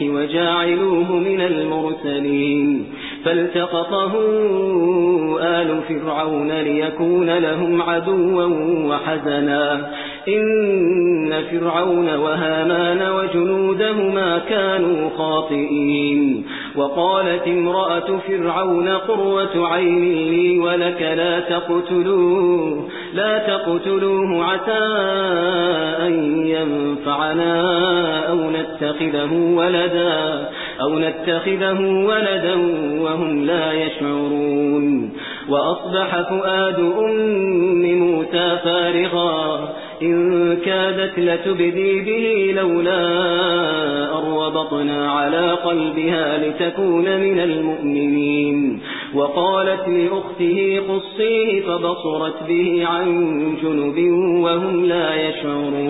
إليك وجاعلوه من المرسلين. فالتقطه آل فرعون ليكون لهم عدوا وحزنا. إن فرعون وهامان وجنودهما كانوا خاطئين. وقالت امرأة فرعون قروة عين لي ولك لا تقتلوه لا تقتلوه عسى أن ينفعنا. نتخذه ولدا أو نتخذه ولدا وهم لا يشعرون وأصبح فؤاد أم موسى فارغا إن كادت لتبدي به لولا أربطنا على قلبها لتكون من المؤمنين وقالت لأخته قصيه فبصرت به عن جنب وهم لا يشعرون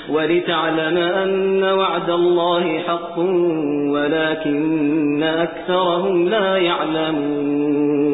ولتعلم أن وعد الله حق ولكن أكثرهم لا يعلمون.